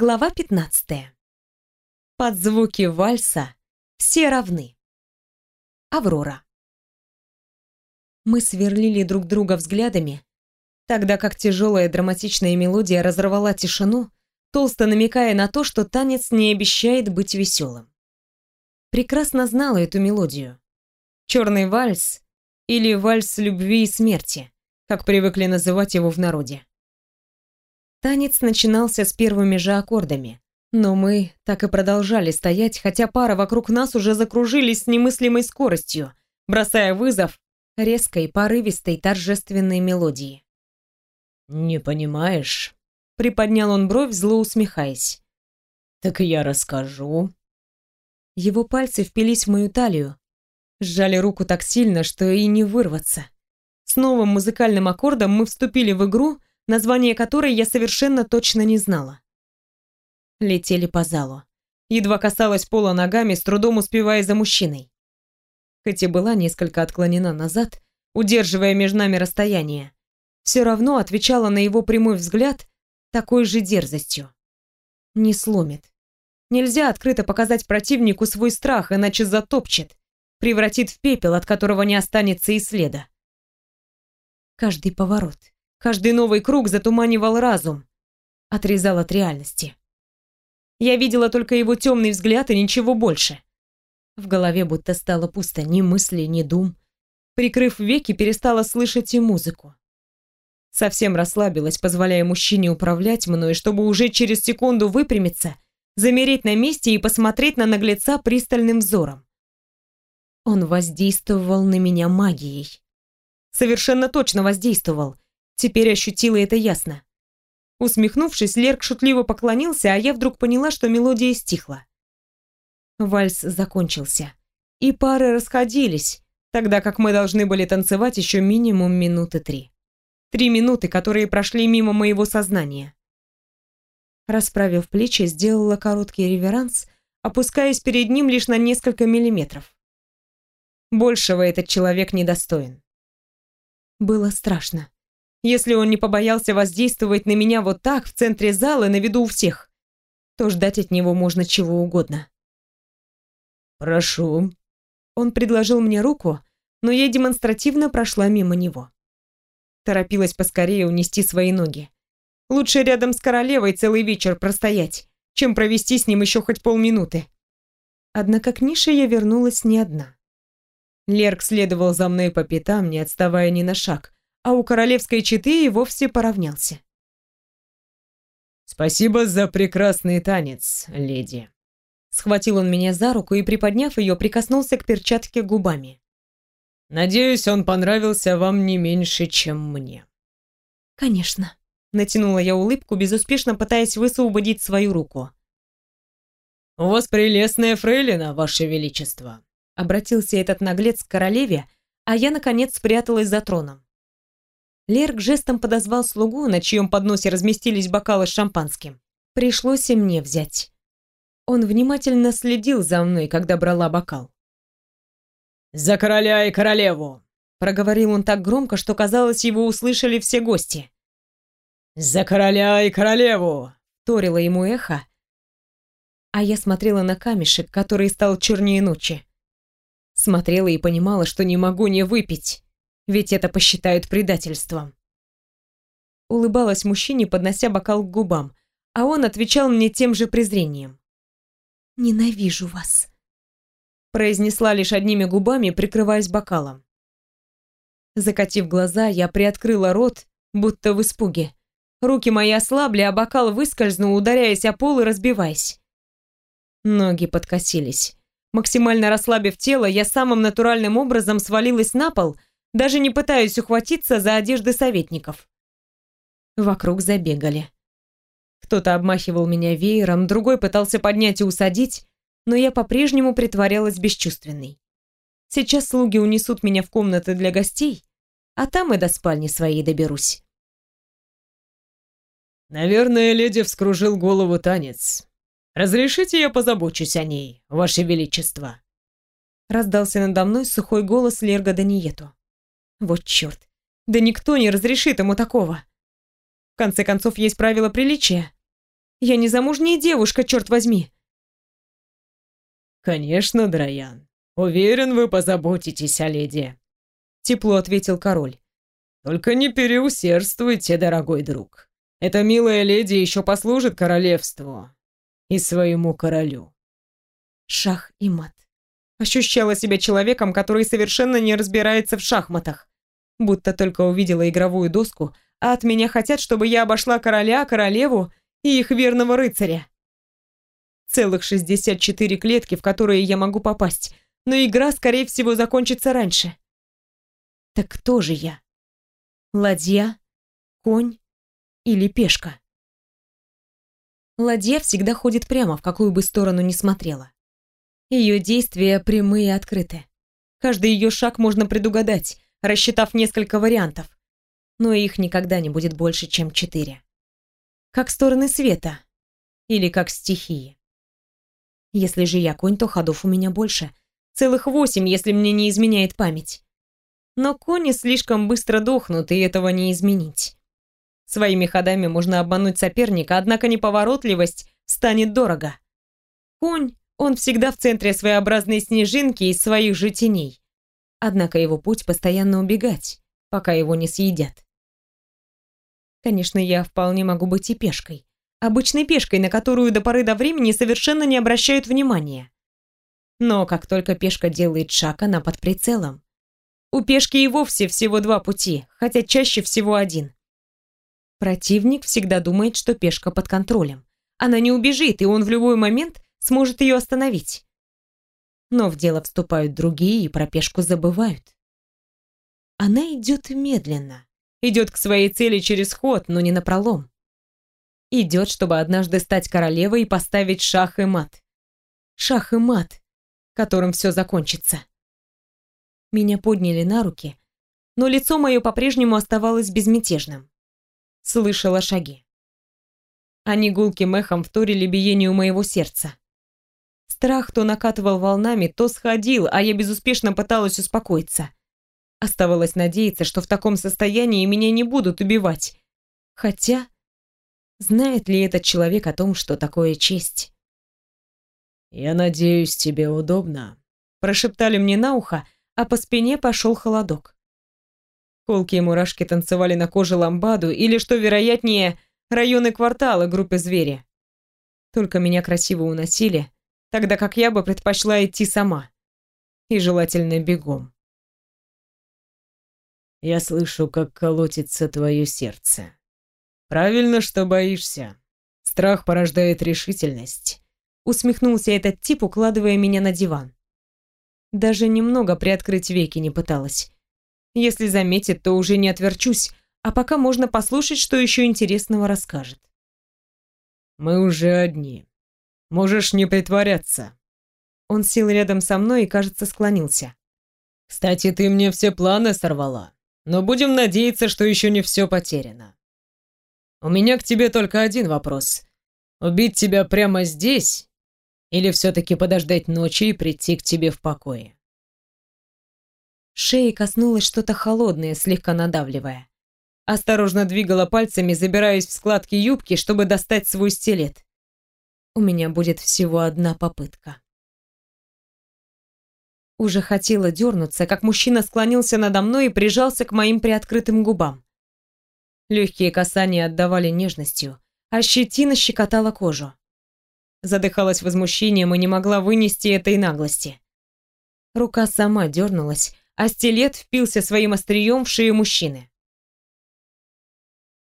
Глава 15. Под звуки вальса все равны. Аврора. Мы сверлили друг друга взглядами, тогда как тяжелая драматичная мелодия разорвала тишину, толсто намекая на то, что танец не обещает быть веселым. Прекрасно знала эту мелодию. Черный вальс или вальс любви и смерти, как привыкли называть его в народе. Танец начинался с первыми же аккордами, но мы так и продолжали стоять, хотя пара вокруг нас уже закружились с немыслимой скоростью, бросая вызов резкой, порывистой, торжественной мелодии. «Не понимаешь?» — приподнял он бровь, зло усмехаясь. «Так я расскажу». Его пальцы впились в мою талию, сжали руку так сильно, что и не вырваться. С новым музыкальным аккордом мы вступили в игру — название которой я совершенно точно не знала. Летели по залу. Едва касалась пола ногами, с трудом успевая за мужчиной. Хоть и была несколько отклонена назад, удерживая между нами расстояние, все равно отвечала на его прямой взгляд такой же дерзостью. Не сломит. Нельзя открыто показать противнику свой страх, иначе затопчет, превратит в пепел, от которого не останется и следа. Каждый поворот, Каждый новый круг затуманивал разум, отрезал от реальности. Я видела только его темный взгляд и ничего больше. В голове будто стало пусто, ни мысли, ни дум. Прикрыв веки, перестала слышать и музыку. Совсем расслабилась, позволяя мужчине управлять мной, чтобы уже через секунду выпрямиться, замереть на месте и посмотреть на наглеца пристальным взором. Он воздействовал на меня магией. Совершенно точно воздействовал, Теперь ощутила это ясно. Усмехнувшись, Лерк шутливо поклонился, а я вдруг поняла, что мелодия стихла. Вальс закончился. И пары расходились, тогда как мы должны были танцевать еще минимум минуты три. Три минуты, которые прошли мимо моего сознания. Расправив плечи, сделала короткий реверанс, опускаясь перед ним лишь на несколько миллиметров. Большего этот человек недостоин. Было страшно если он не побоялся воздействовать на меня вот так, в центре зала, на виду у всех, то ждать от него можно чего угодно. «Прошу». Он предложил мне руку, но я демонстративно прошла мимо него. Торопилась поскорее унести свои ноги. Лучше рядом с королевой целый вечер простоять, чем провести с ним еще хоть полминуты. Однако к нише я вернулась не одна. Лерк следовал за мной по пятам, не отставая ни на шаг, а у королевской четы и вовсе поравнялся. «Спасибо за прекрасный танец, леди». Схватил он меня за руку и, приподняв ее, прикоснулся к перчатке губами. «Надеюсь, он понравился вам не меньше, чем мне». «Конечно», — натянула я улыбку, безуспешно пытаясь высвободить свою руку. «У вас прелестная фрейлина, ваше величество», — обратился этот наглец к королеве, а я, наконец, спряталась за троном. Лерк жестом подозвал слугу, на чьем подносе разместились бокалы с шампанским. Пришлось и мне взять. Он внимательно следил за мной, когда брала бокал. «За короля и королеву!» Проговорил он так громко, что, казалось, его услышали все гости. «За короля и королеву!» Торило ему эхо. А я смотрела на камешек, который стал чернее ночи. Смотрела и понимала, что не могу не выпить ведь это посчитают предательством. Улыбалась мужчине, поднося бокал к губам, а он отвечал мне тем же презрением. «Ненавижу вас», — произнесла лишь одними губами, прикрываясь бокалом. Закатив глаза, я приоткрыла рот, будто в испуге. Руки мои ослабли, а бокал выскользнул, ударяясь о пол и разбиваясь. Ноги подкосились. Максимально расслабив тело, я самым натуральным образом свалилась на пол — даже не пытаюсь ухватиться за одежды советников. Вокруг забегали. Кто-то обмахивал меня веером, другой пытался поднять и усадить, но я по-прежнему притворялась бесчувственной. Сейчас слуги унесут меня в комнаты для гостей, а там и до спальни своей доберусь. Наверное, леди вскружил голову танец. Разрешите я позабочусь о ней, ваше величество? Раздался надо мной сухой голос Лерга Даниету. Вот черт. Да никто не разрешит ему такого. В конце концов, есть правила приличия. Я не замужняя девушка, черт возьми. Конечно, Драян. Уверен, вы позаботитесь о леди. Тепло ответил король. Только не переусердствуйте, дорогой друг. Эта милая леди еще послужит королевству и своему королю. Шах и мат. Ощущала себя человеком, который совершенно не разбирается в шахматах. Будто только увидела игровую доску, а от меня хотят, чтобы я обошла короля, королеву и их верного рыцаря. Целых 64 клетки, в которые я могу попасть, но игра, скорее всего, закончится раньше. Так кто же я? Ладья? Конь? Или пешка? Ладья всегда ходит прямо, в какую бы сторону ни смотрела. Ее действия прямые и открыты. Каждый ее шаг можно предугадать, рассчитав несколько вариантов. Но их никогда не будет больше, чем четыре. Как стороны света. Или как стихии. Если же я конь, то ходов у меня больше. Целых восемь, если мне не изменяет память. Но кони слишком быстро дохнут, и этого не изменить. Своими ходами можно обмануть соперника, однако неповоротливость станет дорого. Конь, он всегда в центре своеобразной снежинки из своих же теней. Однако его путь постоянно убегать, пока его не съедят. Конечно, я вполне могу быть и пешкой. Обычной пешкой, на которую до поры до времени совершенно не обращают внимания. Но как только пешка делает шаг, она под прицелом. У пешки и вовсе всего два пути, хотя чаще всего один. Противник всегда думает, что пешка под контролем. Она не убежит, и он в любой момент сможет ее остановить. Но в дело вступают другие и про пешку забывают. Она идет медленно, идет к своей цели через ход, но не напролом. Идет, чтобы однажды стать королевой и поставить шах и мат. Шах и мат, которым все закончится. Меня подняли на руки, но лицо мое по-прежнему оставалось безмятежным слышала шаги. Они гулким эхом вторили биению моего сердца. Страх то накатывал волнами, то сходил, а я безуспешно пыталась успокоиться. Оставалось надеяться, что в таком состоянии меня не будут убивать. Хотя, знает ли этот человек о том, что такое честь? «Я надеюсь, тебе удобно», — прошептали мне на ухо, а по спине пошел холодок. Колкие мурашки танцевали на коже ламбаду или, что вероятнее, районы квартала группы звери. Только меня красиво уносили, тогда как я бы предпочла идти сама. И желательно бегом. Я слышу, как колотится твое сердце. Правильно, что боишься. Страх порождает решительность. Усмехнулся этот тип, укладывая меня на диван. Даже немного приоткрыть веки не пыталась. Если заметит, то уже не отверчусь, а пока можно послушать, что еще интересного расскажет. «Мы уже одни. Можешь не притворяться». Он сел рядом со мной и, кажется, склонился. «Кстати, ты мне все планы сорвала, но будем надеяться, что еще не все потеряно. У меня к тебе только один вопрос. Убить тебя прямо здесь или все-таки подождать ночи и прийти к тебе в покое?» Шеи коснулось что-то холодное, слегка надавливая. Осторожно двигала пальцами, забираясь в складки юбки, чтобы достать свой стилет. У меня будет всего одна попытка. Уже хотела дернуться, как мужчина склонился надо мной и прижался к моим приоткрытым губам. Легкие касания отдавали нежностью, а щетина щекотала кожу. Задыхалась возмущением и не могла вынести этой наглости. Рука сама дернулась, а стилет впился своим острием в шею мужчины.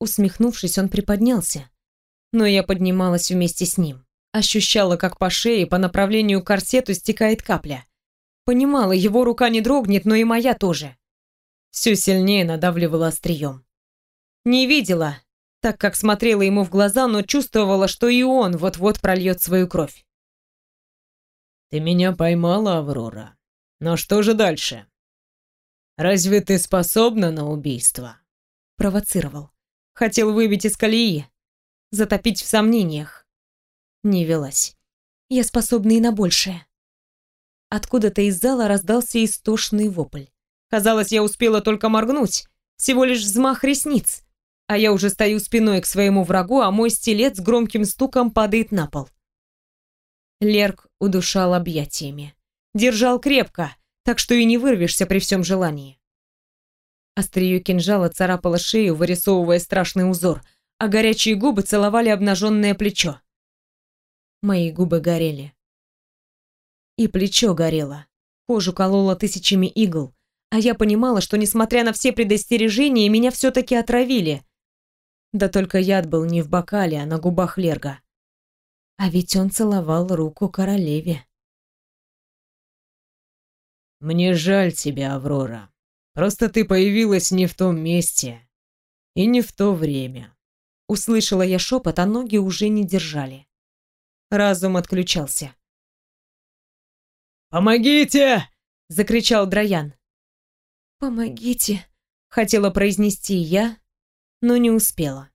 Усмехнувшись, он приподнялся, но я поднималась вместе с ним. Ощущала, как по шее по направлению к корсету стекает капля. Понимала, его рука не дрогнет, но и моя тоже. Все сильнее надавливала острием. Не видела, так как смотрела ему в глаза, но чувствовала, что и он вот-вот прольет свою кровь. «Ты меня поймала, Аврора. Но что же дальше?» Разве ты способна на убийство?» Провоцировал. Хотел выбить из колеи. Затопить в сомнениях. Не велась. Я способна и на большее. Откуда-то из зала раздался истошный вопль. Казалось, я успела только моргнуть. Всего лишь взмах ресниц. а я уже стою спиной к своему врагу, а мой стилет с громким стуком падает на пол. Лерк удушал объятиями. Держал крепко, так что и не вырвешься при всем желании. Острие кинжала царапало шею, вырисовывая страшный узор, а горячие губы целовали обнаженное плечо. Мои губы горели. И плечо горело. Кожу кололо тысячами игл, а я понимала, что, несмотря на все предостережения, меня все-таки отравили. Да только яд был не в бокале, а на губах Лерга. А ведь он целовал руку королеве. «Мне жаль тебя, Аврора. Просто ты появилась не в том месте и не в то время». Услышала я шепот, а ноги уже не держали. Разум отключался. «Помогите!» — закричал Драян. «Помогите!» — хотела произнести я, но не успела.